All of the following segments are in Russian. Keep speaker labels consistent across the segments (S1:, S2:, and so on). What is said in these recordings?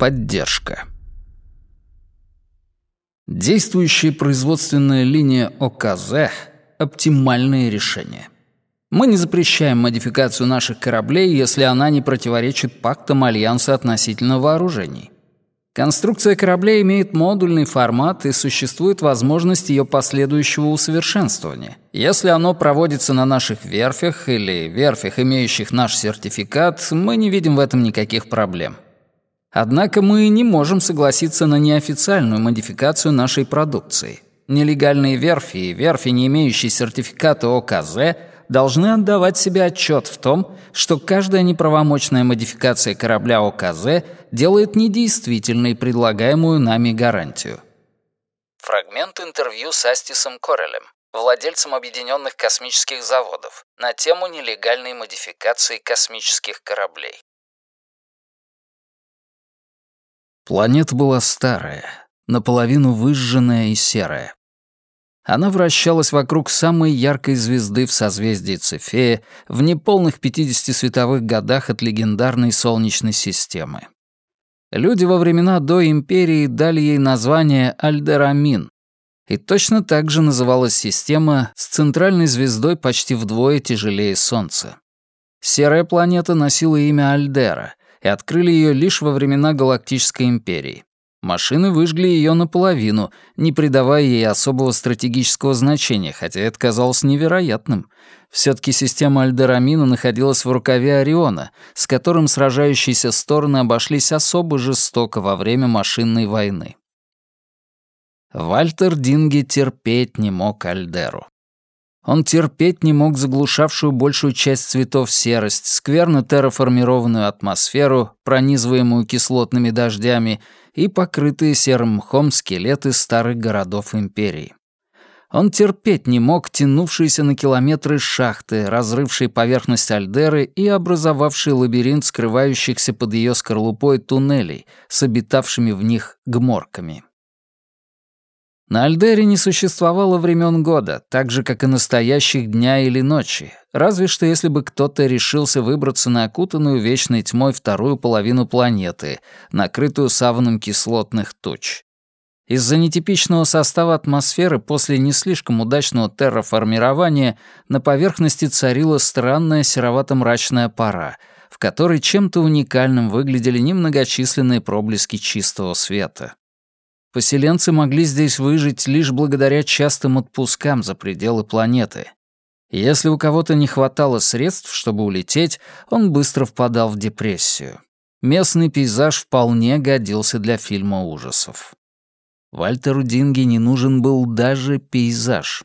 S1: 2. Поддержка. Действующая производственная линия ОКЗ — оптимальное решение. Мы не запрещаем модификацию наших кораблей, если она не противоречит пактам Альянса относительно вооружений. Конструкция корабля имеет модульный формат и существует возможность ее последующего усовершенствования. Если оно проводится на наших верфях или верфях, имеющих наш сертификат, мы не видим в этом никаких проблем. Однако мы не можем согласиться на неофициальную модификацию нашей продукции. Нелегальные верфи и верфи, не имеющие сертификата ОКЗ, должны отдавать себе отчет в том, что каждая неправомочная модификация корабля ОКЗ делает недействительной предлагаемую нами гарантию.
S2: Фрагмент интервью с Астисом Корелем, владельцем Объединенных космических заводов, на тему нелегальной модификации космических кораблей.
S1: Планета была старая, наполовину выжженная и серая. Она вращалась вокруг самой яркой звезды в созвездии Цефея в неполных 50 световых годах от легендарной Солнечной системы. Люди во времена до Империи дали ей название Альдерамин, и точно так же называлась система с центральной звездой почти вдвое тяжелее Солнца. Серая планета носила имя Альдера, и открыли ее лишь во времена Галактической Империи. Машины выжгли ее наполовину, не придавая ей особого стратегического значения, хотя это казалось невероятным. все таки система Альдерамина находилась в рукаве Ориона, с которым сражающиеся стороны обошлись особо жестоко во время машинной войны. Вальтер Динги терпеть не мог Альдеру. Он терпеть не мог заглушавшую большую часть цветов серость, скверно терраформированную атмосферу, пронизываемую кислотными дождями, и покрытые серым мхом скелеты старых городов империи. Он терпеть не мог тянувшиеся на километры шахты, разрывшие поверхность Альдеры и образовавшие лабиринт скрывающихся под ее скорлупой туннелей с обитавшими в них гморками. На Альдере не существовало времен года, так же, как и настоящих дня или ночи, разве что если бы кто-то решился выбраться на окутанную вечной тьмой вторую половину планеты, накрытую саваном кислотных туч. Из-за нетипичного состава атмосферы после не слишком удачного терраформирования на поверхности царила странная серовато-мрачная пора, в которой чем-то уникальным выглядели немногочисленные проблески чистого света. Поселенцы могли здесь выжить лишь благодаря частым отпускам за пределы планеты. Если у кого-то не хватало средств, чтобы улететь, он быстро впадал в депрессию. Местный пейзаж вполне годился для фильма ужасов. Вальтеру Динге не нужен был даже пейзаж.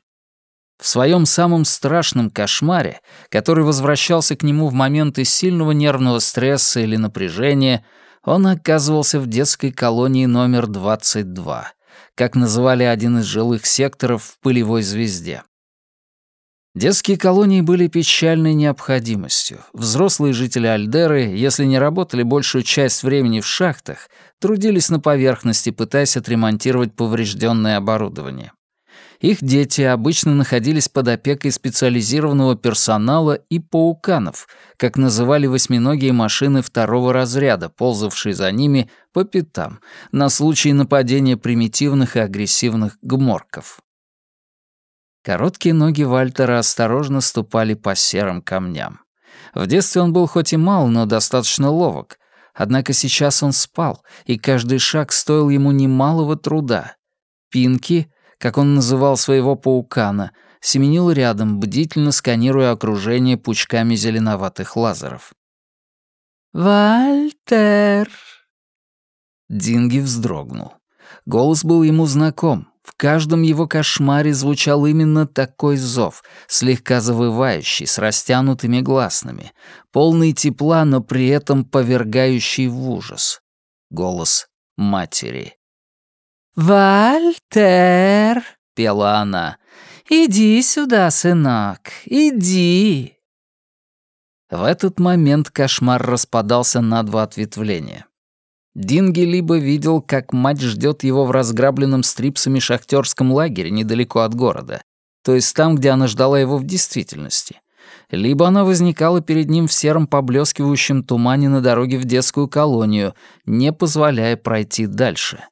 S1: В своем самом страшном кошмаре, который возвращался к нему в моменты сильного нервного стресса или напряжения, он оказывался в детской колонии номер 22, как называли один из жилых секторов в пылевой звезде. Детские колонии были печальной необходимостью. Взрослые жители Альдеры, если не работали большую часть времени в шахтах, трудились на поверхности, пытаясь отремонтировать поврежденное оборудование. Их дети обычно находились под опекой специализированного персонала и пауканов, как называли восьминогие машины второго разряда, ползавшие за ними по пятам, на случай нападения примитивных и агрессивных гморков. Короткие ноги Вальтера осторожно ступали по серым камням. В детстве он был хоть и мал, но достаточно ловок. Однако сейчас он спал, и каждый шаг стоил ему немалого труда. Пинки, как он называл своего паукана, семенил рядом, бдительно сканируя окружение пучками зеленоватых лазеров. «Вальтер!» Динги вздрогнул. Голос был ему знаком. В каждом его кошмаре звучал именно такой зов, слегка завывающий, с растянутыми гласными, полный тепла, но при этом повергающий в ужас. Голос матери. «Вальтер!» — пела она. «Иди сюда, сынок, иди!» В этот момент кошмар распадался на два ответвления. Динги либо видел, как мать ждет его в разграбленном стрипсами шахтерском лагере недалеко от города, то есть там, где она ждала его в действительности, либо она возникала перед ним в сером поблескивающем тумане на дороге в детскую колонию, не позволяя пройти дальше.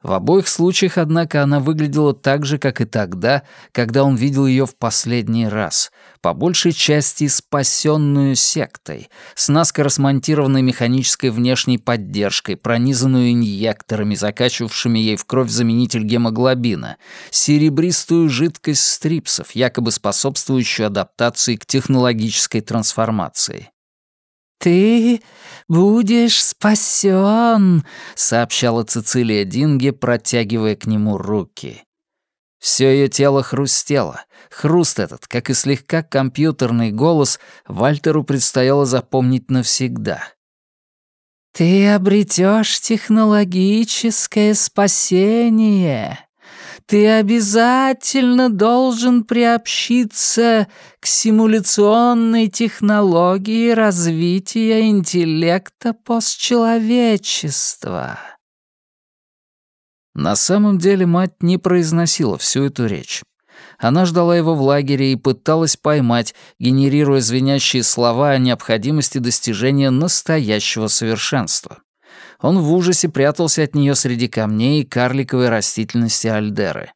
S1: В обоих случаях, однако, она выглядела так же, как и тогда, когда он видел ее в последний раз, по большей части спасенную сектой, с наскоро смонтированной механической внешней поддержкой, пронизанную инъекторами, закачивавшими ей в кровь заменитель гемоглобина, серебристую жидкость стрипсов, якобы способствующую адаптации к технологической трансформации.
S3: «Ты будешь спасен», — сообщала Цицилия Динге, протягивая к нему руки.
S1: Все ее тело хрустело. Хруст этот, как и слегка компьютерный голос, Вальтеру предстояло запомнить навсегда.
S3: «Ты обретешь технологическое спасение», ты обязательно должен приобщиться к симуляционной технологии развития интеллекта постчеловечества.
S1: На самом деле мать не произносила всю эту речь. Она ждала его в лагере и пыталась поймать, генерируя звенящие слова о необходимости достижения настоящего совершенства он в ужасе прятался от нее среди камней и карликовой растительности Альдеры.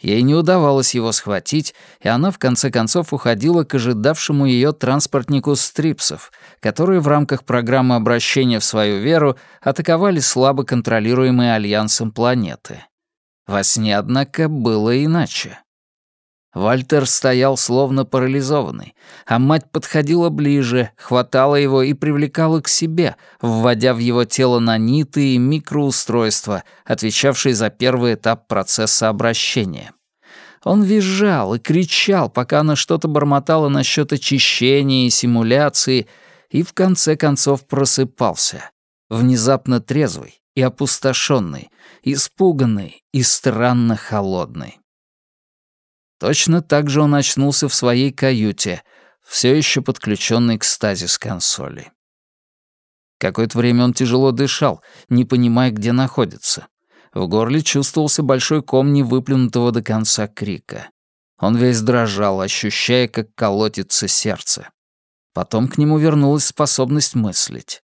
S1: Ей не удавалось его схватить, и она в конце концов уходила к ожидавшему ее транспортнику стрипсов, которые в рамках программы обращения в свою веру атаковали слабо контролируемые альянсом планеты. Во сне, однако, было иначе. Вальтер стоял словно парализованный, а мать подходила ближе, хватала его и привлекала к себе, вводя в его тело наниты и микроустройства, отвечавшие за первый этап процесса обращения. Он визжал и кричал, пока она что-то бормотала насчет очищения и симуляции, и в конце концов просыпался, внезапно трезвый и опустошенный, испуганный и странно холодный. Точно так же он очнулся в своей каюте, все еще подключенный к стазис-консоли. Какое-то время он тяжело дышал, не понимая, где находится. В горле чувствовался большой ком невыплюнутого до конца крика. Он весь дрожал, ощущая, как колотится сердце. Потом к нему вернулась способность мыслить.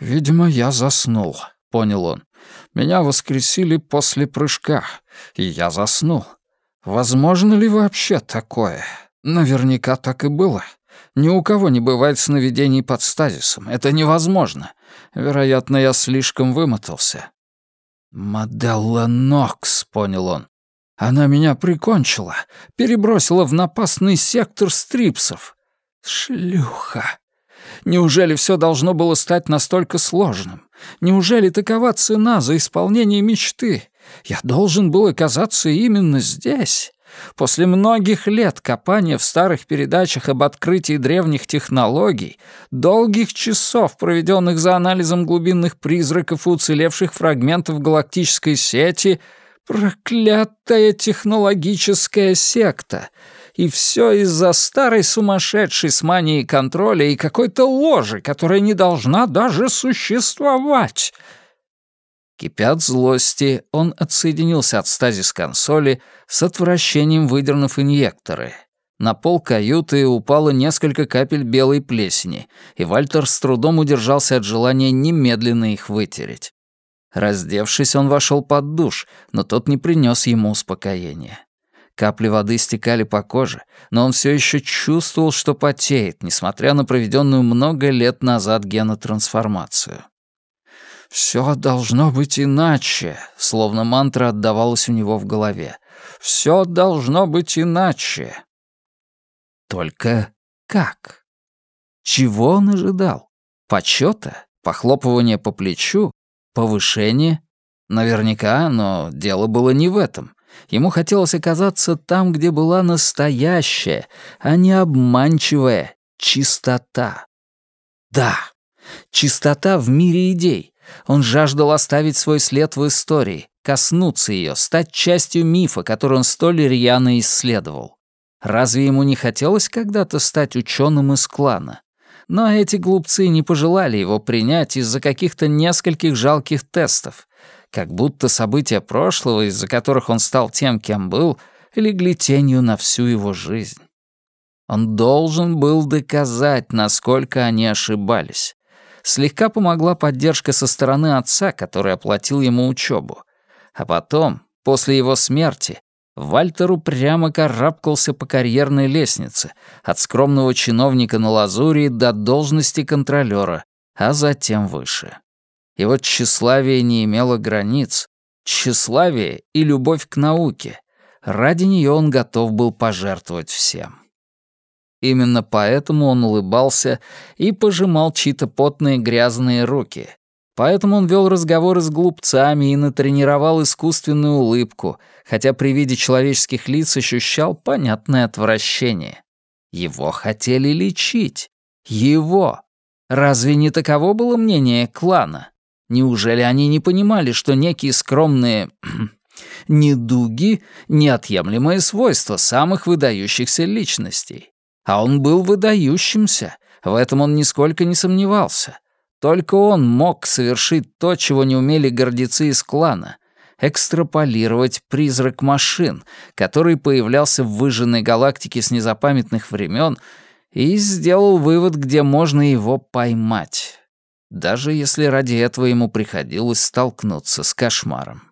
S1: «Видимо, я заснул», — понял он. «Меня воскресили после прыжка, и я заснул. Возможно ли вообще такое? Наверняка так и было. Ни у кого не бывает сновидений под стазисом. Это невозможно. Вероятно, я слишком вымотался. «Моделла Нокс», — понял он. «Она меня прикончила, перебросила в напасный сектор стрипсов. Шлюха! Неужели все должно было стать настолько сложным? Неужели такова цена за исполнение мечты? Я должен был оказаться именно здесь. После многих лет копания в старых передачах об открытии древних технологий, долгих часов, проведенных за анализом глубинных призраков и уцелевших фрагментов галактической сети, проклятая технологическая секта. И все из-за старой сумасшедшей с манией контроля и какой-то ложи, которая не должна даже существовать. Кипя от злости, он отсоединился от стазис-консоли, с отвращением выдернув инъекторы. На пол каюты упало несколько капель белой плесени, и Вальтер с трудом удержался от желания немедленно их вытереть. Раздевшись, он вошел под душ, но тот не принес ему успокоения. Капли воды стекали по коже, но он все еще чувствовал, что потеет, несмотря на проведенную много лет назад генотрансформацию. «Все должно быть иначе», словно мантра отдавалась у него в голове. «Все должно быть иначе». Только как? Чего он ожидал? Почета? Похлопывания по плечу? Повышение? Наверняка, но дело было не в этом. Ему хотелось оказаться там, где была настоящая, а не обманчивая чистота. Да, чистота в мире идей, он жаждал оставить свой след в истории, коснуться ее, стать частью мифа, который он столь рьяно исследовал. Разве ему не хотелось когда-то стать ученым из клана? Но эти глупцы не пожелали его принять из-за каких-то нескольких жалких тестов, как будто события прошлого, из-за которых он стал тем, кем был, легли тенью на всю его жизнь. Он должен был доказать, насколько они ошибались. Слегка помогла поддержка со стороны отца, который оплатил ему учебу. А потом, после его смерти, Вальтеру прямо карабкался по карьерной лестнице, от скромного чиновника на лазуре до должности контролера, а затем выше. Вот тщеславие не имело границ. Тщеславие и любовь к науке. Ради нее он готов был пожертвовать всем. Именно поэтому он улыбался и пожимал чьи-то потные грязные руки. Поэтому он вел разговоры с глупцами и натренировал искусственную улыбку, хотя при виде человеческих лиц ощущал понятное отвращение. Его хотели лечить. Его. Разве не таково было мнение клана? Неужели они не понимали, что некие скромные недуги — неотъемлемое свойство самых выдающихся личностей? А он был выдающимся, в этом он нисколько не сомневался. Только он мог совершить то, чего не умели гордецы из клана — экстраполировать призрак машин, который появлялся в выжженной галактике с незапамятных времен, и сделал вывод, где можно его поймать, даже если ради этого ему приходилось столкнуться с кошмаром.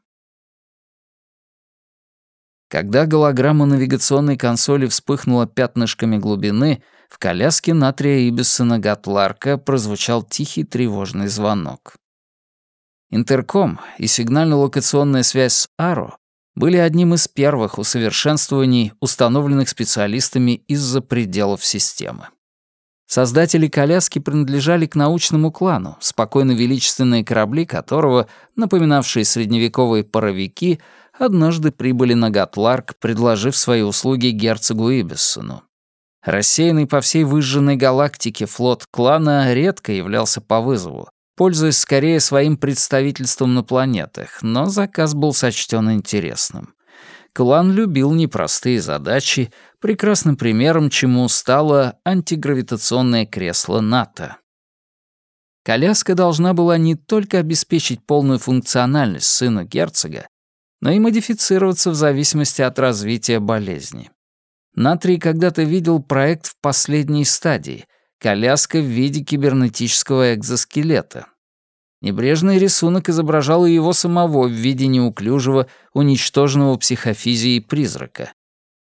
S1: Когда голограмма навигационной консоли вспыхнула пятнышками глубины, в коляске Натрия Ибиссона Гатларка прозвучал тихий тревожный звонок. Интерком и сигнально-локационная связь с Аро были одним из первых усовершенствований, установленных специалистами из-за пределов системы. Создатели коляски принадлежали к научному клану, спокойно величественные корабли которого, напоминавшие средневековые паровики, однажды прибыли на Гатларк, предложив свои услуги герцогу Ибиссону. Рассеянный по всей выжженной галактике флот клана редко являлся по вызову, пользуясь скорее своим представительством на планетах, но заказ был сочтен интересным. Клан любил непростые задачи, прекрасным примером чему стало антигравитационное кресло НАТО. Коляска должна была не только обеспечить полную функциональность сыну герцога, но и модифицироваться в зависимости от развития болезни. Натрий когда-то видел проект в последней стадии — коляска в виде кибернетического экзоскелета. Небрежный рисунок изображал и его самого в виде неуклюжего, уничтоженного психофизией призрака.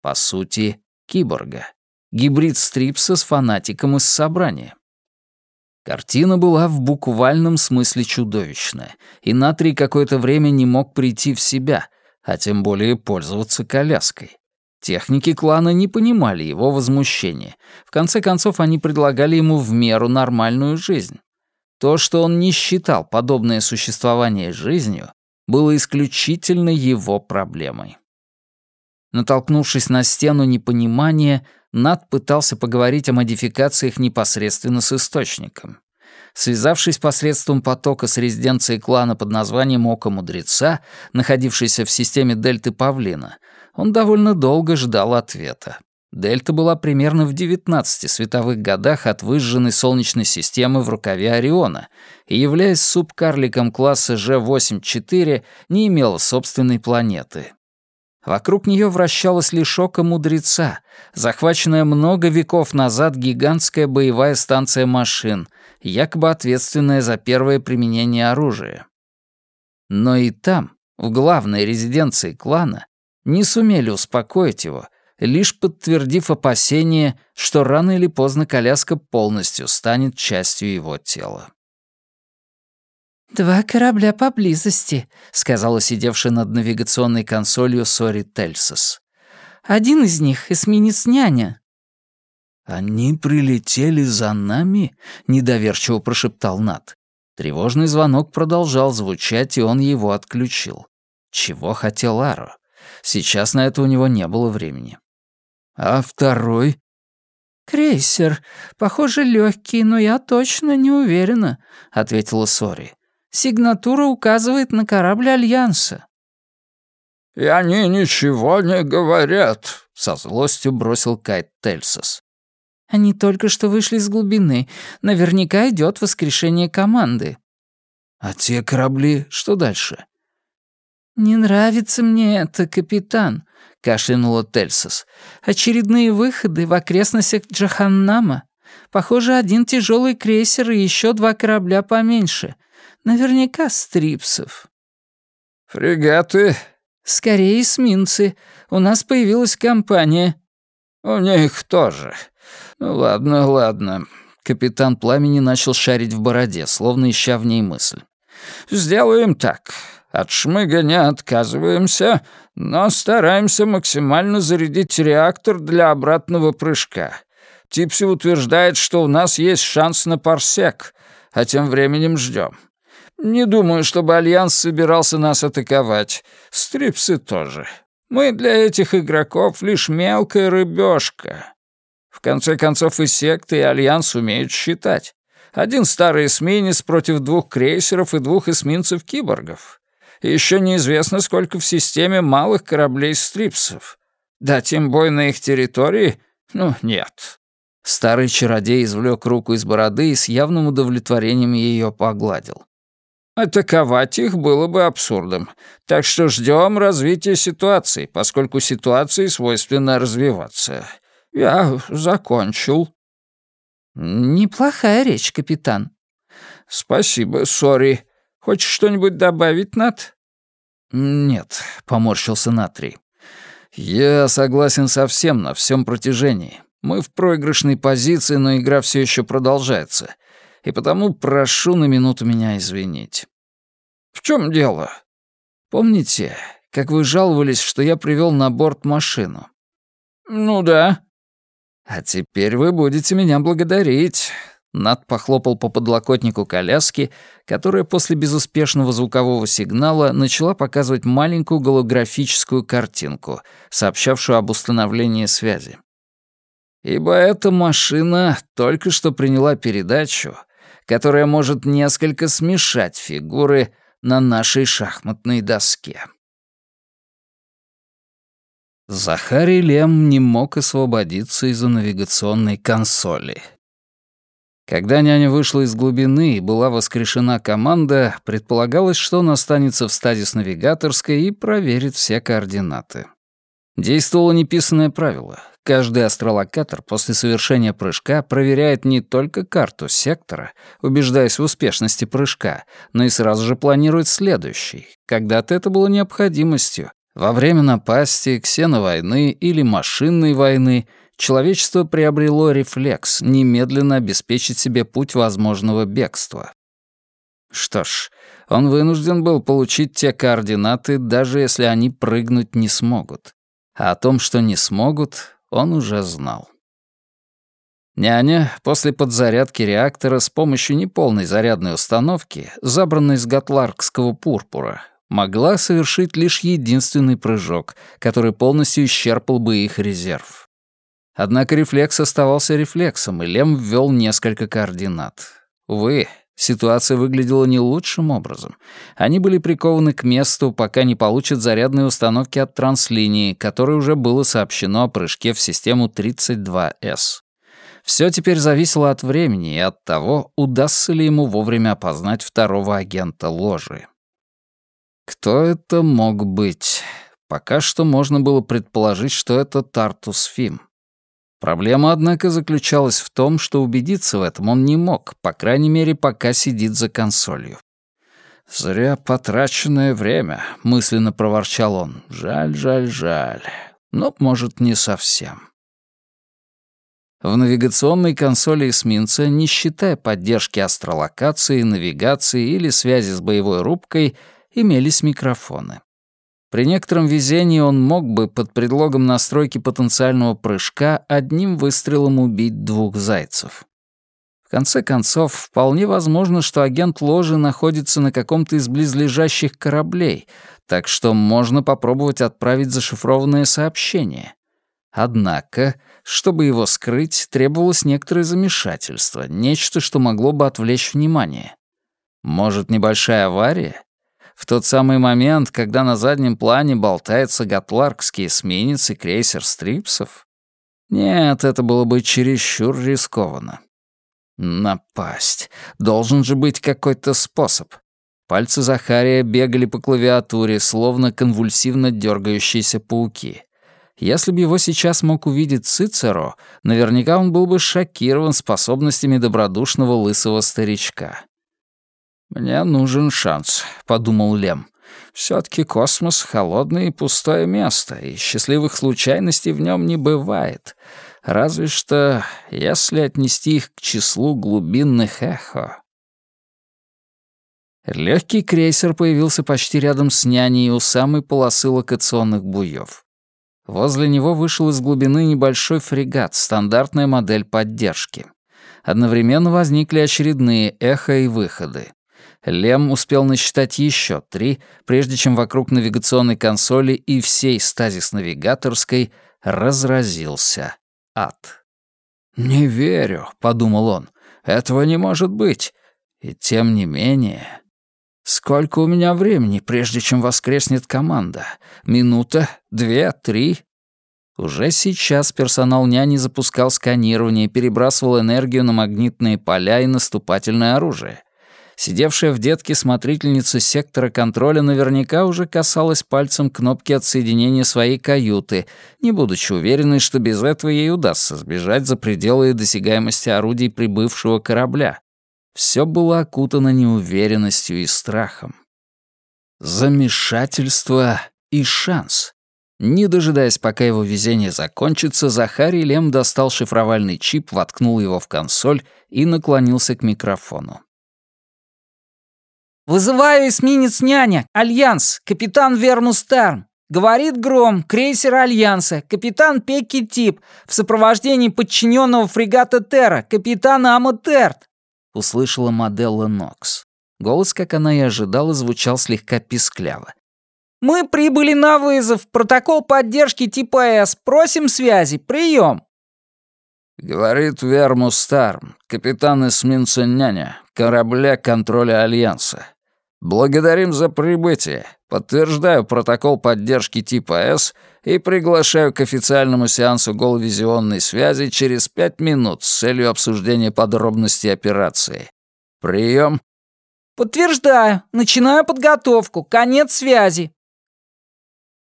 S1: По сути, киборга. Гибрид Стрипса с фанатиком из собрания. Картина была в буквальном смысле чудовищная, и Натрий какое-то время не мог прийти в себя, а тем более пользоваться коляской. Техники клана не понимали его возмущения. В конце концов, они предлагали ему в меру нормальную жизнь. То, что он не считал подобное существование жизнью, было исключительно его проблемой. Натолкнувшись на стену непонимания, Над пытался поговорить о модификациях непосредственно с источником. Связавшись посредством потока с резиденцией клана под названием Ока Мудреца, находившейся в системе Дельты Павлина, он довольно долго ждал ответа. Дельта была примерно в 19 световых годах от выжженной Солнечной системы в рукаве Ориона и, являясь субкарликом класса G8-4, не имела собственной планеты. Вокруг нее вращалась лишь око мудреца, захваченная много веков назад гигантская боевая станция машин, якобы ответственная за первое применение оружия. Но и там, в главной резиденции клана, не сумели успокоить его, лишь подтвердив опасение, что рано или поздно коляска полностью станет частью его тела.
S3: «Два корабля поблизости», — сказала сидевшая над навигационной консолью Сори Тельсос. «Один из них — эсминец «Няня».
S1: «Они прилетели за нами?» — недоверчиво прошептал Нат. Тревожный звонок продолжал звучать, и он его отключил. Чего хотел Аро? Сейчас на это у него не было времени. «А второй?»
S3: «Крейсер. Похоже, легкий, но я точно не уверена», — ответила Сори. Сигнатура указывает на корабль Альянса».
S4: «И они ничего не говорят», — со злостью бросил Кайт Тельсос.
S3: «Они только что вышли из глубины. Наверняка идет воскрешение команды».
S1: «А те корабли, что дальше?»
S3: «Не нравится мне это, капитан», — кашлянула Тельсос. «Очередные выходы в окрестностях Джаханнама. Похоже, один тяжелый крейсер и еще два корабля поменьше. Наверняка стрипсов».
S4: «Фрегаты?»
S3: «Скорее эсминцы. У нас появилась компания».
S4: «У них тоже. Ну ладно, ладно».
S1: Капитан Пламени начал шарить в бороде, словно ища в ней мысль.
S4: «Сделаем так. От шмыга не отказываемся, но стараемся максимально зарядить реактор для обратного прыжка. Типси утверждает, что у нас есть шанс на парсек, а тем временем ждем. Не думаю, чтобы Альянс собирался нас атаковать. Стрипсы тоже. Мы для этих игроков лишь мелкая рыбешка. В конце концов, и секты, и Альянс умеют считать. Один старый эсминец против двух крейсеров и двух эсминцев-киборгов. Еще неизвестно, сколько в системе малых кораблей-стрипсов. Дать им бой на их территории? Ну, нет.
S1: Старый чародей извлек руку из бороды и с явным удовлетворением ее погладил.
S4: Атаковать их было бы абсурдом. Так что ждем развития ситуации, поскольку ситуации свойственно развиваться. Я закончил.
S3: Неплохая речь, капитан.
S4: Спасибо, сори. Хочешь что-нибудь добавить, Нат?
S1: Нет, поморщился Натрий. Я согласен со всем на всем протяжении. Мы в проигрышной позиции, но игра все еще продолжается. И потому прошу на минуту меня извинить.
S4: В чем дело?
S1: Помните, как вы жаловались, что я привел на борт машину?
S4: Ну да.
S1: А теперь вы будете меня благодарить. Над похлопал по подлокотнику коляски, которая после безуспешного звукового сигнала начала показывать маленькую голографическую картинку, сообщавшую об установлении связи. Ибо эта машина только что приняла передачу, которая может несколько смешать фигуры на нашей шахматной доске. Захарий Лем не мог освободиться из-за навигационной консоли. Когда няня вышла из глубины и была воскрешена команда, предполагалось, что он останется в стадии с навигаторской и проверит все координаты. Действовало неписанное правило. Каждый астролокатор после совершения прыжка проверяет не только карту сектора, убеждаясь в успешности прыжка, но и сразу же планирует следующий. Когда-то это было необходимостью. Во время напасти, ксеновойны или машинной войны человечество приобрело рефлекс немедленно обеспечить себе путь возможного бегства. Что ж, он вынужден был получить те координаты, даже если они прыгнуть не смогут. А о том, что не смогут, он уже знал. Няня после подзарядки реактора с помощью неполной зарядной установки, забранной с гатларкского пурпура, могла совершить лишь единственный прыжок, который полностью исчерпал бы их резерв. Однако рефлекс оставался рефлексом, и Лем ввел несколько координат. Увы, Ситуация выглядела не лучшим образом. Они были прикованы к месту, пока не получат зарядные установки от транслинии, которой уже было сообщено о прыжке в систему 32С. Все теперь зависело от времени и от того, удастся ли ему вовремя опознать второго агента ложи. Кто это мог быть? Пока что можно было предположить, что это Тартус Фим. Проблема, однако, заключалась в том, что убедиться в этом он не мог, по крайней мере, пока сидит за консолью. «Зря потраченное время», — мысленно проворчал он. «Жаль, жаль, жаль. Но, может, не совсем». В навигационной консоли эсминца, не считая поддержки астролокации, навигации или связи с боевой рубкой, имелись микрофоны. При некотором везении он мог бы под предлогом настройки потенциального прыжка одним выстрелом убить двух зайцев. В конце концов, вполне возможно, что агент ложи находится на каком-то из близлежащих кораблей, так что можно попробовать отправить зашифрованное сообщение. Однако, чтобы его скрыть, требовалось некоторое замешательство, нечто, что могло бы отвлечь внимание. Может, небольшая авария? В тот самый момент, когда на заднем плане болтается гатларкский эсминец и крейсер Стрипсов? Нет, это было бы чересчур рискованно. Напасть. Должен же быть какой-то способ. Пальцы Захария бегали по клавиатуре, словно конвульсивно дергающиеся пауки. Если бы его сейчас мог увидеть Цицеро, наверняка он был бы шокирован способностями добродушного лысого старичка. «Мне нужен шанс», — подумал Лем. «Все-таки космос — холодное и пустое место, и счастливых случайностей в нем не бывает. Разве что, если отнести их к числу глубинных эхо». Легкий крейсер появился почти рядом с няней у самой полосы локационных буев. Возле него вышел из глубины небольшой фрегат, стандартная модель поддержки. Одновременно возникли очередные эхо и выходы. Лем успел насчитать еще три, прежде чем вокруг навигационной консоли и всей стазис-навигаторской разразился ад. «Не верю», — подумал он, — «этого не может быть». И тем не менее... Сколько у меня времени, прежде чем воскреснет команда? Минута? Две? Три? Уже сейчас персонал няни запускал сканирование и перебрасывал энергию на магнитные поля и наступательное оружие. Сидевшая в детке смотрительница сектора контроля наверняка уже касалась пальцем кнопки отсоединения своей каюты, не будучи уверенной, что без этого ей удастся сбежать за пределы досягаемости орудий прибывшего корабля. Все было окутано неуверенностью и страхом. Замешательство и шанс. Не дожидаясь, пока его везение закончится, Захарий Лем достал шифровальный чип, воткнул его в консоль и наклонился к микрофону.
S3: «Вызываю эсминец «Няня», Альянс, капитан Вермус Тарм. Говорит Гром, крейсер Альянса, капитан Пекки Тип, в сопровождении подчиненного фрегата Терра, капитана Амотерт
S1: услышала Моделла Нокс. Голос, как она и ожидала, звучал слегка пискляво.
S3: «Мы прибыли на вызов. Протокол поддержки типа С. Просим связи. Прием!»
S4: Говорит Вермус Старм, капитан эсминца «Няня», корабля контроля Альянса. Благодарим за прибытие. Подтверждаю протокол поддержки типа С и приглашаю к официальному сеансу головизионной связи через пять минут с целью обсуждения подробностей операции. Прием.
S3: Подтверждаю. Начинаю подготовку. Конец связи.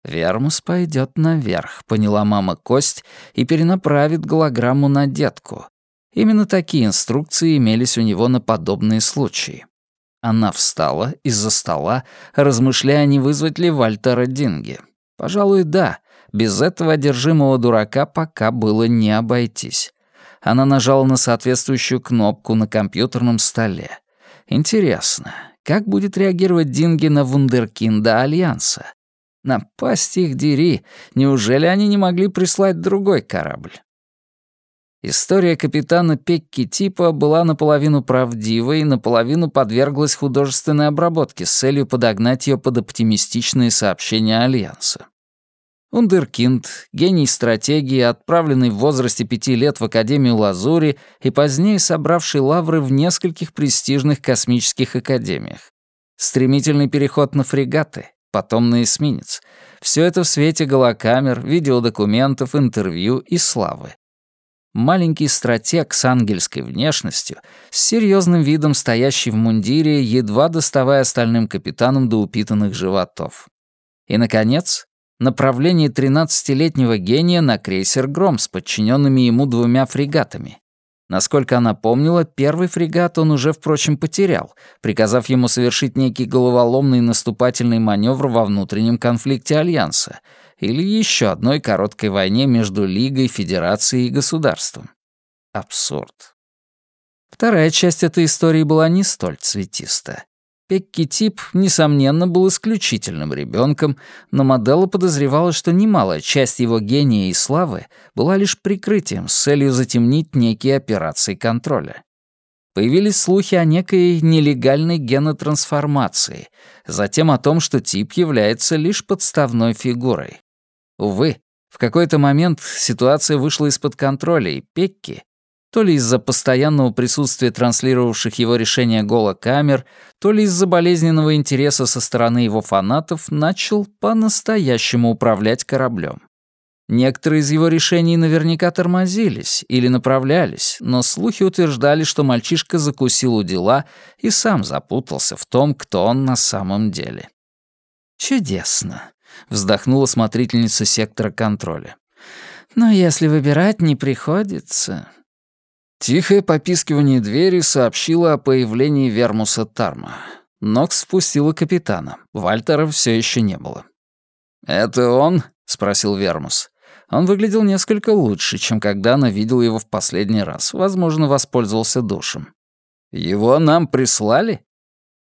S1: Вермус пойдет наверх, поняла мама Кость и перенаправит голограмму на детку. Именно такие инструкции имелись у него на подобные случаи. Она встала из-за стола, размышляя, не вызвать ли Вальтера Динги. Пожалуй, да. Без этого одержимого дурака пока было не обойтись. Она нажала на соответствующую кнопку на компьютерном столе. Интересно, как будет реагировать Динги на вундеркинда Альянса? Напасть их дери, неужели они не могли прислать другой корабль? История капитана Пекки Типа была наполовину правдивой наполовину подверглась художественной обработке с целью подогнать ее под оптимистичные сообщения Альянса. Ундеркинд, гений стратегии, отправленный в возрасте пяти лет в Академию Лазури и позднее собравший лавры в нескольких престижных космических академиях. Стремительный переход на фрегаты, потом на эсминец. Все это в свете голокамер, видеодокументов, интервью и славы маленький стратег с ангельской внешностью, с серьезным видом стоящий в мундире, едва доставая остальным капитанам до упитанных животов. И, наконец, направление 13-летнего гения на крейсер «Гром» с подчиненными ему двумя фрегатами. Насколько она помнила, первый фрегат он уже, впрочем, потерял, приказав ему совершить некий головоломный наступательный маневр во внутреннем конфликте Альянса — или еще одной короткой войне между Лигой, Федерацией и государством. Абсурд. Вторая часть этой истории была не столь цветиста. Пекки Тип, несомненно, был исключительным ребенком, но Моделла подозревала, что немалая часть его гения и славы была лишь прикрытием с целью затемнить некие операции контроля. Появились слухи о некой нелегальной генотрансформации, затем о том, что тип является лишь подставной фигурой. Увы, в какой-то момент ситуация вышла из-под контроля, и Пекки, то ли из-за постоянного присутствия транслировавших его решения голокамер, то ли из-за болезненного интереса со стороны его фанатов, начал по-настоящему управлять кораблем. Некоторые из его решений наверняка тормозились или направлялись, но слухи утверждали, что мальчишка закусил у дела и сам запутался в том, кто он на самом деле. «Чудесно», — вздохнула смотрительница сектора контроля. «Но если выбирать не приходится...» Тихое попискивание двери сообщило о появлении Вермуса Тарма. Нокс спустила капитана. Вальтера все еще не было. «Это он?» — спросил Вермус. Он выглядел несколько лучше, чем когда она видела его в последний раз. Возможно, воспользовался душем. «Его нам прислали?»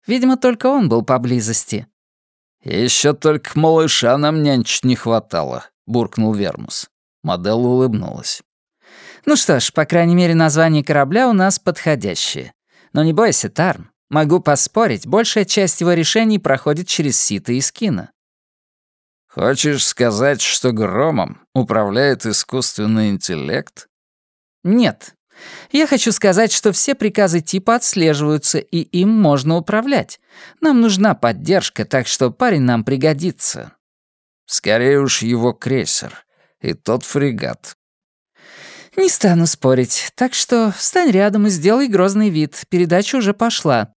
S3: «Видимо, только он был поблизости».
S1: Еще только малыша нам нянчить не хватало», — буркнул Вермус. Моделла улыбнулась.
S3: «Ну что ж, по крайней мере, название корабля у нас подходящее. Но не бойся, Тарм. Могу поспорить, большая часть его решений проходит через сито и скина.
S1: «Хочешь сказать, что громом управляет искусственный интеллект?»
S3: «Нет. Я хочу сказать, что все приказы типа отслеживаются, и им можно управлять. Нам нужна поддержка, так что парень нам пригодится».
S1: «Скорее уж его крейсер и тот фрегат».
S3: «Не стану спорить, так что встань рядом и сделай грозный вид, передача уже пошла».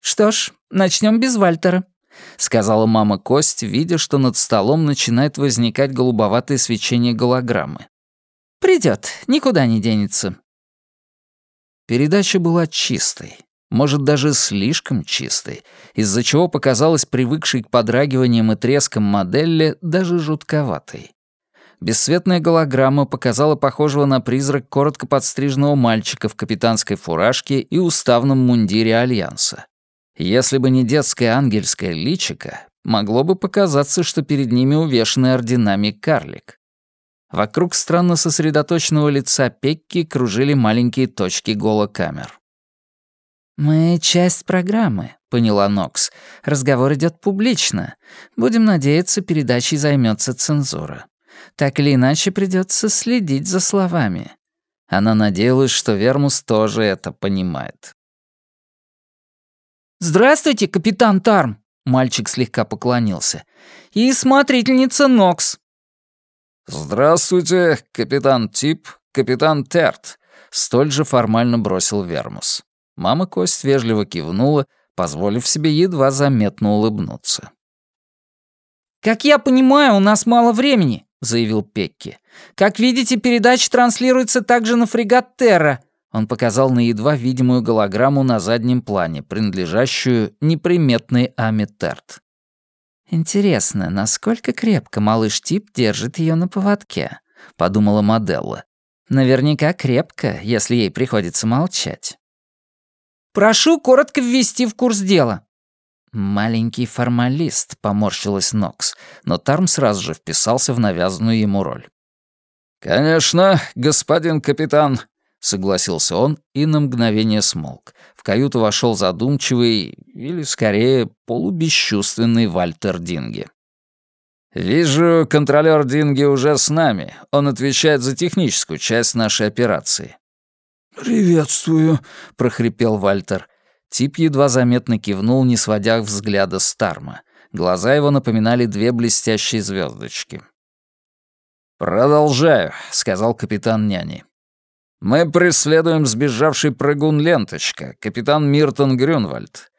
S3: «Что ж, начнем без Вальтера». — сказала мама Кость, видя, что над столом начинает возникать голубоватое свечение голограммы. «Придёт, никуда не денется».
S1: Передача была чистой, может, даже слишком чистой, из-за чего показалась привыкшей к подрагиваниям и трескам модели даже жутковатой. Бесцветная голограмма показала похожего на призрак коротко подстриженного мальчика в капитанской фуражке и уставном мундире Альянса. Если бы не детское ангельское личико, могло бы показаться, что перед ними увешанный орденами карлик. Вокруг странно сосредоточенного лица Пекки кружили маленькие точки голокамер.
S3: «Мы часть программы», — поняла Нокс. «Разговор идет публично. Будем надеяться, передачей займется цензура. Так или иначе придется следить за словами».
S1: Она надеялась, что Вермус тоже это понимает.
S3: «Здравствуйте, капитан Тарм!» Мальчик слегка поклонился. «И смотрительница Нокс!»
S1: «Здравствуйте, капитан Тип, капитан Терт!» Столь же формально бросил Вермус. Мама Кость вежливо кивнула, позволив себе едва заметно улыбнуться.
S3: «Как я понимаю, у нас мало времени», — заявил Пекки. «Как видите, передача транслируется также на фрегат Терра. Он показал на едва видимую голограмму на заднем плане, принадлежащую неприметной Аме Терт.
S1: «Интересно, насколько крепко малыш Тип держит ее на поводке?» — подумала Моделла. «Наверняка крепко, если ей приходится молчать».
S3: «Прошу коротко ввести в курс дела».
S1: «Маленький формалист», — поморщилась Нокс, но Тарм сразу же вписался в навязанную ему роль. «Конечно, господин капитан», — согласился он и на мгновение смолк. В каюту вошел задумчивый, или, скорее, полубесчувственный Вальтер Динге. «Вижу, контролер Динге уже с нами. Он отвечает за техническую часть нашей операции».
S4: «Приветствую», — прохрипел
S1: Вальтер. Тип едва заметно кивнул, не сводя взгляда с Тарма. Глаза его напоминали две блестящие звездочки. «Продолжаю», — сказал капитан Няни. Мы преследуем сбежавший прыгун Ленточка, капитан Миртон Грюнвальд.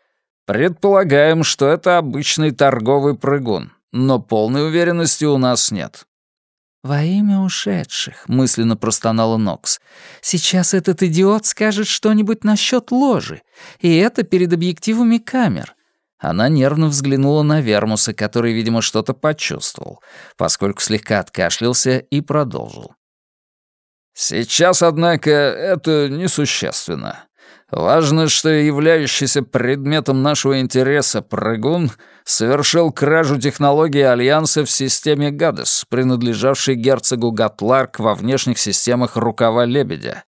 S1: Предполагаем, что это обычный торговый прыгун, но полной уверенности у нас нет».
S3: «Во имя ушедших», — мысленно простонала Нокс. «Сейчас этот идиот скажет что-нибудь насчет ложи, и это перед объективами камер».
S1: Она нервно взглянула на Вермуса, который, видимо, что-то почувствовал, поскольку слегка откашлялся и продолжил. Сейчас, однако, это несущественно. Важно, что являющийся предметом нашего интереса прыгун совершил кражу технологии Альянса в системе Гадес, принадлежавшей герцогу Гатларк во внешних системах Рукава Лебедя.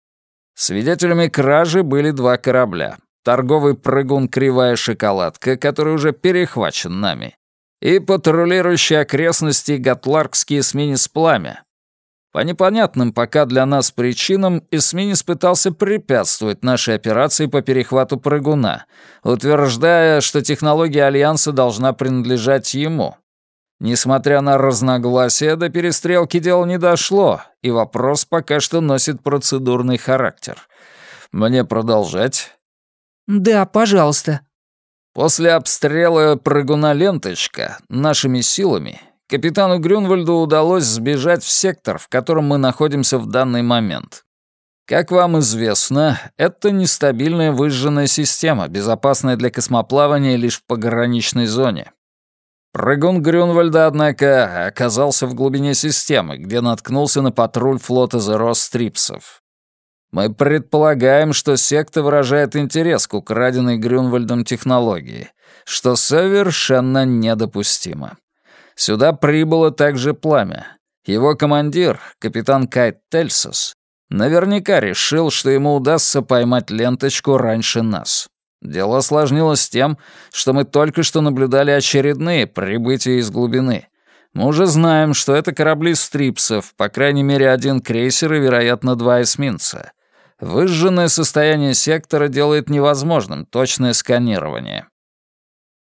S1: Свидетелями кражи были два корабля. Торговый прыгун «Кривая шоколадка», который уже перехвачен нами, и патрулирующий окрестности Гатларкский эсминец «Пламя», по непонятным пока для нас причинам эсминец пытался препятствовать нашей операции по перехвату прыгуна, утверждая, что технология Альянса должна принадлежать ему.
S4: Несмотря на разногласия, до перестрелки дело не дошло, и вопрос пока что носит процедурный характер. Мне продолжать?
S3: Да, пожалуйста.
S4: После обстрела прыгуна «Ленточка» нашими силами капитану Грюнвальду удалось сбежать в сектор, в котором мы находимся в данный момент. Как вам известно, это нестабильная выжженная система, безопасная для космоплавания лишь в пограничной зоне. Прыгун Грюнвальда, однако, оказался в глубине системы, где наткнулся на патруль флота Зеро Стрипсов. Мы предполагаем, что секта выражает интерес к украденной Грюнвальдом технологии, что совершенно недопустимо. Сюда прибыло также пламя. Его командир, капитан Кайт Тельсос, наверняка решил, что ему удастся поймать ленточку раньше нас. Дело осложнилось тем, что мы только что наблюдали очередные прибытия из глубины. Мы уже знаем, что это корабли стрипсов, по крайней мере, один крейсер и, вероятно, два эсминца. Выжженное состояние сектора делает невозможным точное сканирование.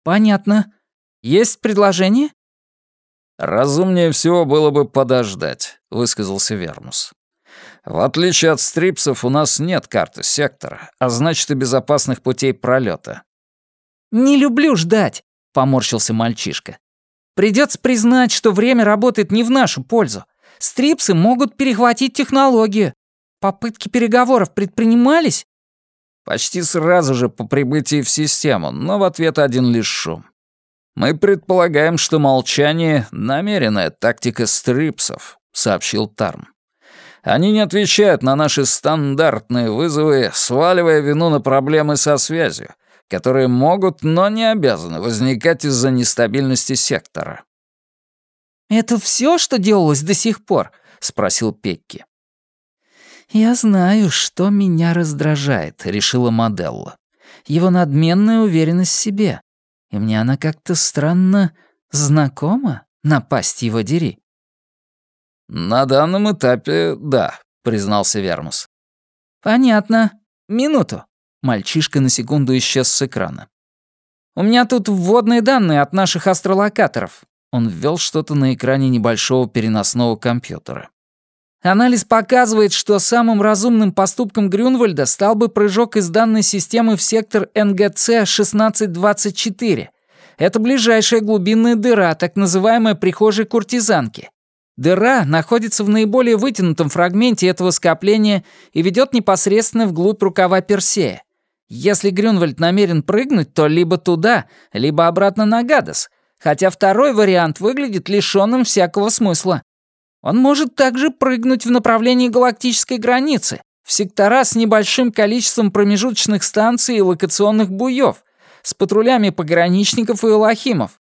S3: Понятно. Есть предложение?
S4: Разумнее всего было бы подождать, высказался Вермус. В отличие от стрипсов, у нас нет карты сектора, а значит и безопасных путей пролета.
S3: «Не люблю ждать», — поморщился мальчишка. «Придется признать, что время работает не в нашу пользу. Стрипсы могут перехватить технологию. Попытки переговоров предпринимались?»
S4: Почти сразу же по прибытии в систему, но в ответ один лишь шум. «Мы предполагаем, что молчание — намеренная тактика стрипсов», — сообщил Тарм. Они не отвечают на наши стандартные вызовы, сваливая вину на проблемы со связью, которые могут, но не обязаны возникать из-за нестабильности сектора.
S3: «Это все, что делалось до сих пор?» — спросил Пекки. «Я знаю, что меня раздражает», — решила Моделла. «Его надменная уверенность в себе. И мне она как-то странно знакома, напасть его дери».
S4: «На данном этапе, да», — признался Вермус.
S3: «Понятно. Минуту». Мальчишка на секунду исчез с экрана. «У меня тут вводные данные от наших астролокаторов». Он ввел что-то на экране небольшого переносного компьютера. Анализ показывает, что самым разумным поступком Грюнвальда стал бы прыжок из данной системы в сектор НГЦ-1624. Это ближайшая глубинная дыра, так называемая прихожей куртизанки. Дыра находится в наиболее вытянутом фрагменте этого скопления и ведет непосредственно вглубь рукава Персея. Если Грюнвальд намерен прыгнуть, то либо туда, либо обратно на Гадос, хотя второй вариант выглядит лишённым всякого смысла. Он может также прыгнуть в направлении галактической границы, в сектора с небольшим количеством промежуточных станций и локационных буев, с патрулями пограничников и элохимов,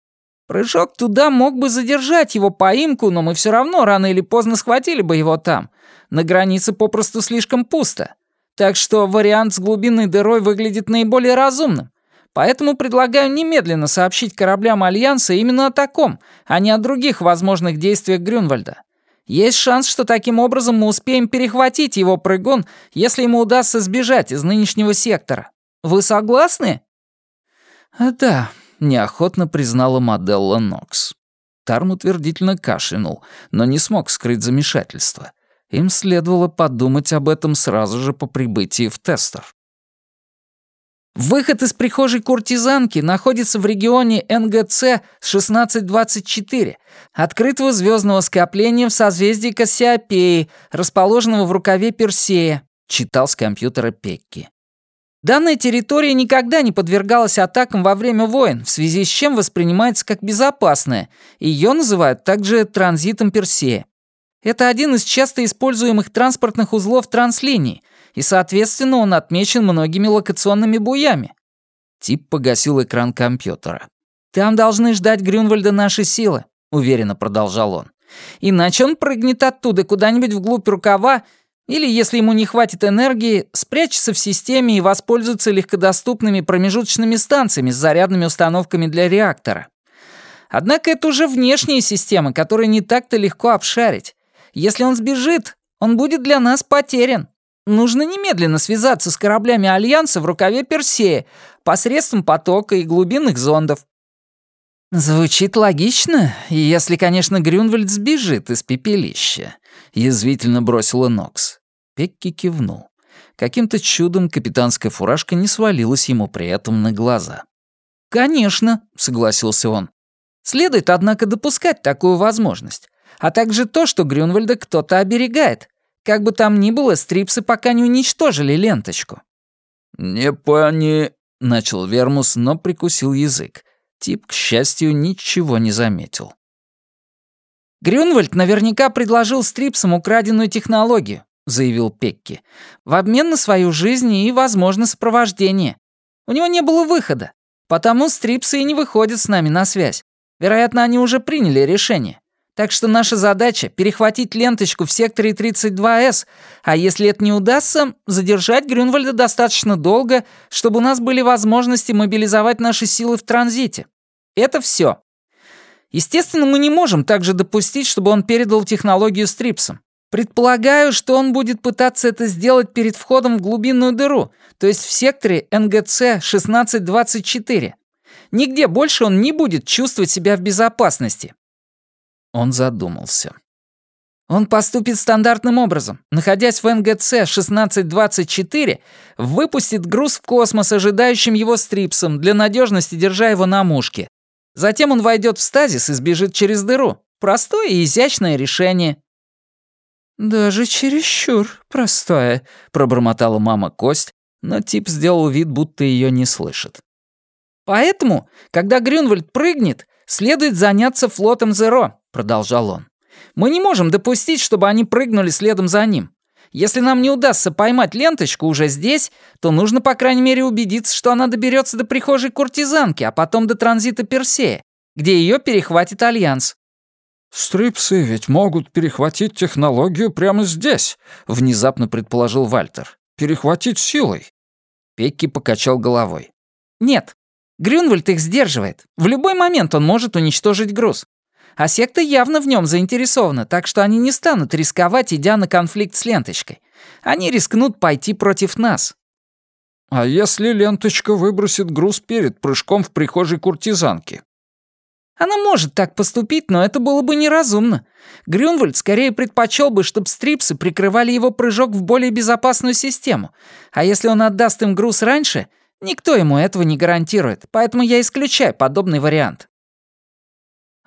S3: Прыжок туда мог бы задержать его поимку, но мы все равно рано или поздно схватили бы его там. На границе попросту слишком пусто. Так что вариант с глубинной дырой выглядит наиболее разумным. Поэтому предлагаю немедленно сообщить кораблям Альянса именно о таком, а не о других возможных действиях Грюнвальда. Есть шанс, что таким образом мы успеем перехватить его прыгун, если ему удастся сбежать из нынешнего сектора. Вы согласны?
S1: «Да», неохотно признала Моделла Нокс. Тарм утвердительно кашлянул, но не смог скрыть замешательство. Им следовало подумать об этом сразу же по прибытии в тестер.
S3: Выход из прихожей куртизанки находится в регионе НГЦ 1624, открытого звездного скопления в созвездии Кассиопеи, расположенного в рукаве Персея, читал с компьютера Пекки. Данная территория никогда не подвергалась атакам во время войн, в связи с чем воспринимается как безопасная. Ее называют также транзитом Персея. Это один из часто используемых транспортных узлов транслиний, и, соответственно, он отмечен многими локационными буями.
S1: Тип погасил экран компьютера.
S3: «Там должны ждать Грюнвальда наши силы», — уверенно продолжал он. «Иначе он прыгнет оттуда куда-нибудь вглубь рукава или, если ему не хватит энергии, спрячется в системе и воспользуется легкодоступными промежуточными станциями с зарядными установками для реактора. Однако это уже внешние системы, которые не так-то легко обшарить. Если он сбежит, он будет для нас потерян. Нужно немедленно связаться с кораблями Альянса в рукаве Персея посредством потока и глубинных зондов. «Звучит логично, если, конечно, Грюнвальд сбежит из пепелища», — язвительно бросила Нокс. Пекки кивнул. Каким-то чудом капитанская фуражка не свалилась ему при этом на глаза. «Конечно», — согласился он. «Следует, однако, допускать такую возможность, а также то, что Грюнвальда кто-то оберегает. Как бы там ни было, стрипсы пока не уничтожили ленточку».
S1: «Не пони...» — начал Вермус, но прикусил язык. Тип, к счастью, ничего не заметил.
S3: «Грюнвальд наверняка предложил стрипсам украденную технологию», — заявил Пекки, «в обмен на свою жизнь и, возможно, сопровождение. У него не было выхода, потому стрипсы и не выходят с нами на связь. Вероятно, они уже приняли решение. Так что наша задача — перехватить ленточку в секторе 32С, а если это не удастся, задержать Грюнвальда достаточно долго, чтобы у нас были возможности мобилизовать наши силы в транзите. Это все. Естественно, мы не можем также допустить, чтобы он передал технологию стрипсам. Предполагаю, что он будет пытаться это сделать перед входом в глубинную дыру, то есть в секторе НГЦ-1624. Нигде больше он не будет чувствовать себя в безопасности.
S1: Он задумался.
S3: Он поступит стандартным образом. Находясь в НГЦ-1624, выпустит груз в космос ожидающим его стрипсом, для надежности держа его на мушке. Затем он войдет в стазис и сбежит через дыру. Простое и изящное решение».
S1: «Даже чересчур простое», — пробормотала мама Кость, но тип сделал вид, будто ее не слышит.
S3: «Поэтому, когда Грюнвальд прыгнет, следует заняться флотом Зеро», — продолжал он. «Мы не можем допустить, чтобы они прыгнули следом за ним. Если нам не удастся поймать ленточку уже здесь, то нужно, по крайней мере, убедиться, что она доберется до прихожей куртизанки, а потом до транзита Персея, где ее перехватит Альянс.
S4: «Стрипсы ведь могут перехватить технологию прямо здесь», — внезапно предположил Вальтер. «Перехватить силой».
S1: Пекки покачал головой.
S3: «Нет. Грюнвальд их сдерживает. В любой момент он может уничтожить груз. А секта явно в нем заинтересована, так что они не станут рисковать, идя на конфликт с ленточкой. Они рискнут пойти против нас.
S4: А если ленточка выбросит груз перед прыжком в прихожей куртизанки?
S3: Она может так поступить, но это было бы неразумно. Грюнвальд скорее предпочел бы, чтобы стрипсы прикрывали его прыжок в более безопасную систему. А если он отдаст им груз раньше, никто ему этого не гарантирует, поэтому я исключаю подобный вариант.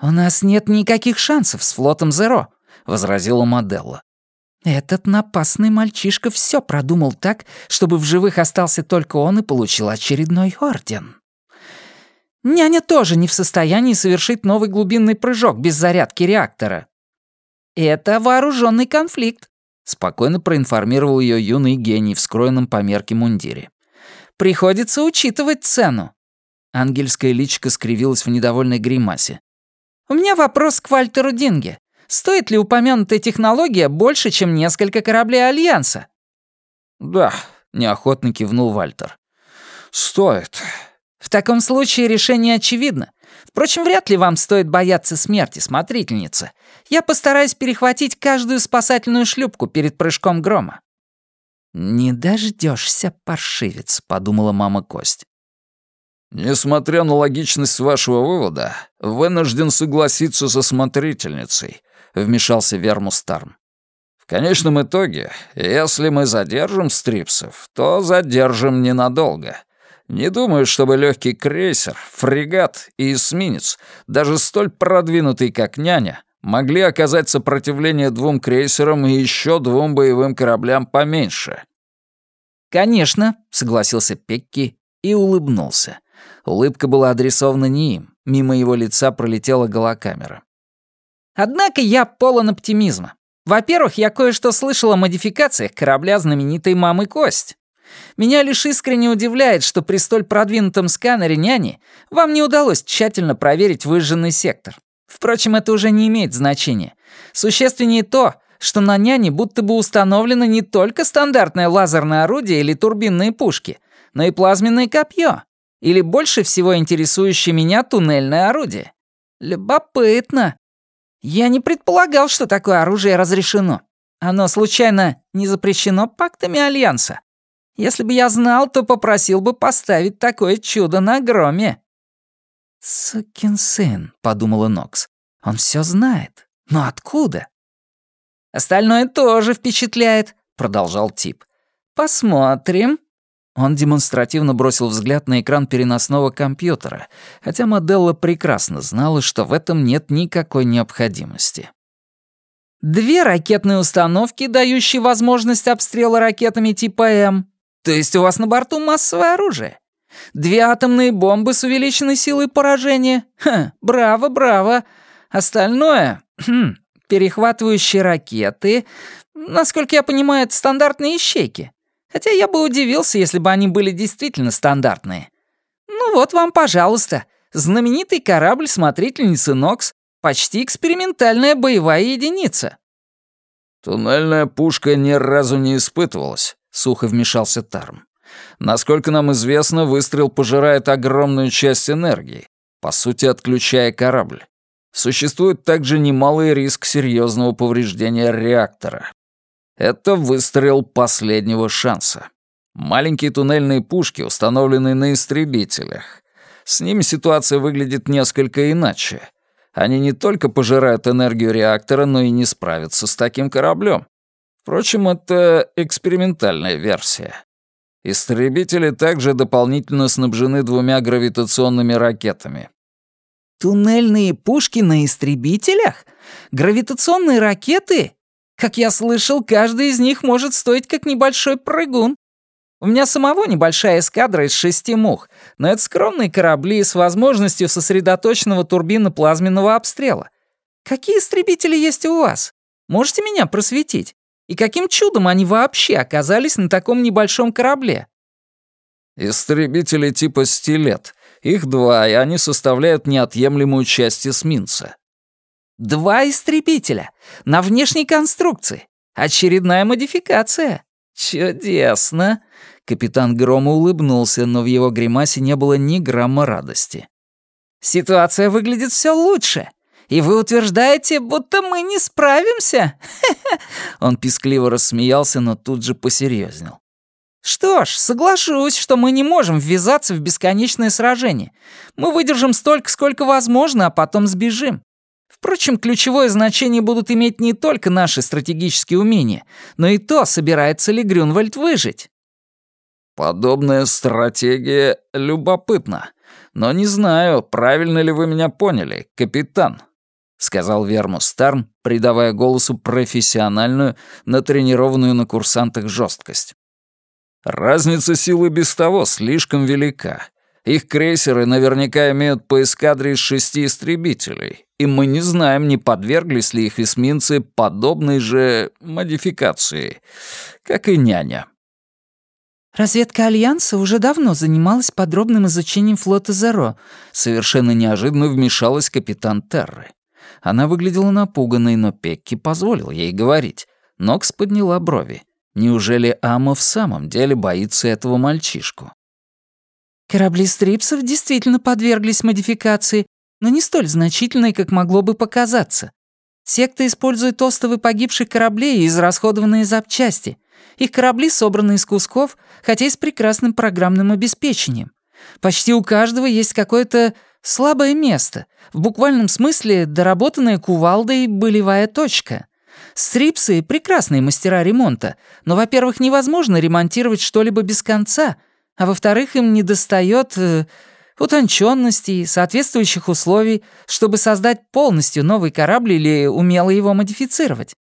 S3: «У нас нет никаких шансов с флотом Зеро», — возразила Моделла. «Этот напасный мальчишка все продумал так, чтобы в живых остался только он и получил очередной орден». Няня тоже не в состоянии совершить новый глубинный прыжок без зарядки реактора. «Это вооруженный конфликт», — спокойно проинформировал ее юный гений в скроенном по мерке мундире. «Приходится учитывать цену». Ангельская личико скривилась в недовольной гримасе. У меня вопрос к Вальтеру Динге. Стоит ли упомянутая технология больше, чем несколько кораблей Альянса?»
S1: «Да», — неохотно кивнул Вальтер.
S4: «Стоит».
S3: «В таком случае решение очевидно. Впрочем, вряд ли вам стоит бояться смерти, смотрительница. Я постараюсь перехватить каждую спасательную шлюпку перед прыжком грома».
S1: «Не дождешься, паршивец», — подумала мама Кость.
S4: «Несмотря на логичность вашего вывода, вынужден согласиться со смотрительницей», — вмешался Вермустарм. «В конечном итоге, если мы задержим стрипсов, то задержим ненадолго. Не думаю, чтобы легкий крейсер, фрегат и эсминец, даже столь продвинутый, как няня, могли оказать сопротивление двум крейсерам и еще двум боевым кораблям поменьше».
S1: «Конечно», — согласился Пекки и улыбнулся. Улыбка была адресована не им. Мимо его лица пролетела голокамера.
S3: «Однако я полон оптимизма. Во-первых, я кое-что слышал о модификациях корабля знаменитой мамы Кость. Меня лишь искренне удивляет, что при столь продвинутом сканере няни вам не удалось тщательно проверить выжженный сектор. Впрочем, это уже не имеет значения. Существеннее то, что на няне будто бы установлено не только стандартное лазерное орудие или турбинные пушки, но и плазменное копье, или больше всего интересующее меня туннельное орудие? Любопытно. Я не предполагал, что такое оружие разрешено. Оно, случайно, не запрещено пактами Альянса? Если бы я знал, то попросил бы поставить такое чудо на громе. «Сукин сын», — подумала Нокс. «Он все знает. Но откуда?» «Остальное тоже впечатляет», — продолжал тип. «Посмотрим». Он демонстративно бросил взгляд на экран переносного компьютера, хотя Моделла прекрасно знала, что в этом нет никакой необходимости. Две ракетные установки, дающие возможность обстрела ракетами типа М. То есть у вас на борту массовое оружие. Две атомные бомбы с увеличенной силой поражения. Ха, браво, браво. Остальное... Хм, перехватывающие ракеты... Насколько я понимаю, это стандартные ищейки. Хотя я бы удивился, если бы они были действительно стандартные. Ну вот вам, пожалуйста, знаменитый корабль смотрительницы Нокс, почти экспериментальная боевая единица.
S4: Туннельная пушка ни разу не испытывалась, сухо вмешался Тарм. Насколько нам известно, выстрел пожирает огромную часть энергии, по сути, отключая корабль. Существует также немалый риск серьезного повреждения реактора. Это выстрел последнего шанса. Маленькие туннельные пушки, установленные на истребителях. С ними ситуация выглядит несколько иначе. Они не только пожирают энергию реактора, но и не справятся с таким кораблем. Впрочем, это экспериментальная версия. Истребители также дополнительно снабжены двумя гравитационными ракетами.
S3: «Туннельные пушки на истребителях? Гравитационные ракеты? Как я слышал, каждый из них может стоить как небольшой прыгун. У меня самого небольшая эскадра из шести мух, но это скромные корабли с возможностью сосредоточенного турбино-плазменного обстрела. Какие истребители есть у вас? Можете меня просветить? И каким чудом они вообще оказались на таком небольшом корабле?
S4: Истребители типа «Стилет». Их два, и они составляют неотъемлемую часть эсминца.
S3: Два истребителя. На внешней конструкции. Очередная модификация. Чудесно. Капитан Грома улыбнулся, но в его гримасе не было ни грамма радости. Ситуация выглядит все лучше. И вы утверждаете, будто мы не справимся? Он пискливо рассмеялся, но тут же посерьезнел. Что ж, соглашусь, что мы не можем ввязаться в бесконечное сражение. Мы выдержим столько, сколько возможно, а потом сбежим. Впрочем, ключевое значение будут иметь не только наши стратегические умения, но и то, собирается ли Грюнвальд выжить.
S4: Подобная стратегия любопытна, но не знаю, правильно ли вы меня поняли, капитан, сказал Вермус Старм, придавая голосу профессиональную, натренированную на курсантах жесткость. Разница силы без того слишком велика. Их крейсеры наверняка имеют по эскадре из шести истребителей, и мы не знаем, не подверглись ли их эсминцы подобной же модификации, как и няня.
S3: «Разведка Альянса уже давно занималась подробным изучением флота Зеро», совершенно неожиданно вмешалась капитан Терры. Она выглядела напуганной, но Пекки позволил ей говорить. Нокс подняла брови. Неужели Ама в самом деле боится этого мальчишку? Корабли стрипсов действительно подверглись модификации, но не столь значительной, как могло бы показаться. Секта использует остовы погибших кораблей и израсходованные запчасти. Их корабли собраны из кусков, хотя и с прекрасным программным обеспечением. Почти у каждого есть какое-то слабое место, в буквальном смысле доработанная кувалдой болевая точка. Стрипсы — прекрасные мастера ремонта, но, во-первых, невозможно ремонтировать что-либо без конца, а во-вторых, им недостает... Э, утонченности и соответствующих условий, чтобы создать полностью новый корабль или умело его модифицировать.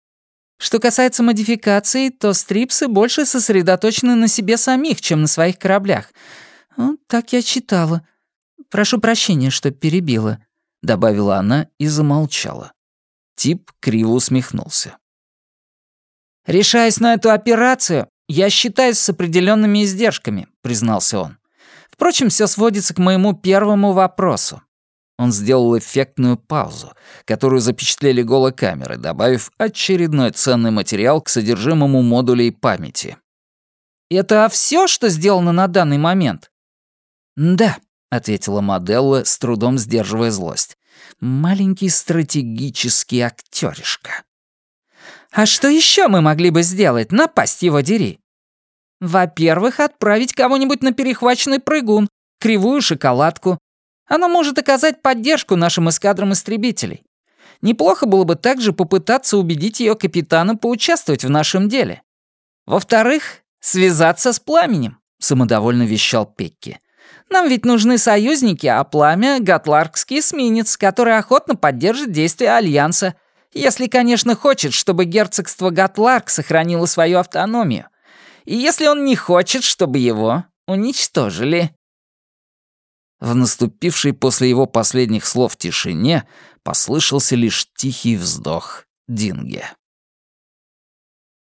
S3: Что касается модификаций, то стрипсы больше сосредоточены на себе самих, чем на своих кораблях. Ну, так я читала. Прошу прощения, что перебила», — добавила она и замолчала. Тип криво усмехнулся. «Решаясь на эту операцию, я считаюсь с определенными издержками», — признался он. Впрочем, все сводится к моему первому вопросу. Он сделал эффектную паузу, которую запечатлели голокамеры, добавив очередной ценный материал к содержимому модулей памяти. «Это все, что сделано на данный момент?» «Да», — ответила Моделла, с трудом сдерживая злость. «Маленький стратегический актеришка». «А что еще мы могли бы сделать? Напасть его дери!» Во-первых, отправить кого-нибудь на перехваченный прыгун, кривую шоколадку. Оно может оказать поддержку нашим эскадрам истребителей. Неплохо было бы также попытаться убедить ее капитана поучаствовать в нашем деле. Во-вторых, связаться с пламенем, самодовольно вещал Пекки. Нам ведь нужны союзники, а пламя — гатларкский эсминец, который охотно поддержит действия Альянса, если, конечно, хочет, чтобы герцогство Гатларк сохранило свою автономию. Если он не хочет, чтобы его уничтожили.
S1: В наступившей после его последних слов тишине послышался лишь тихий вздох Динге.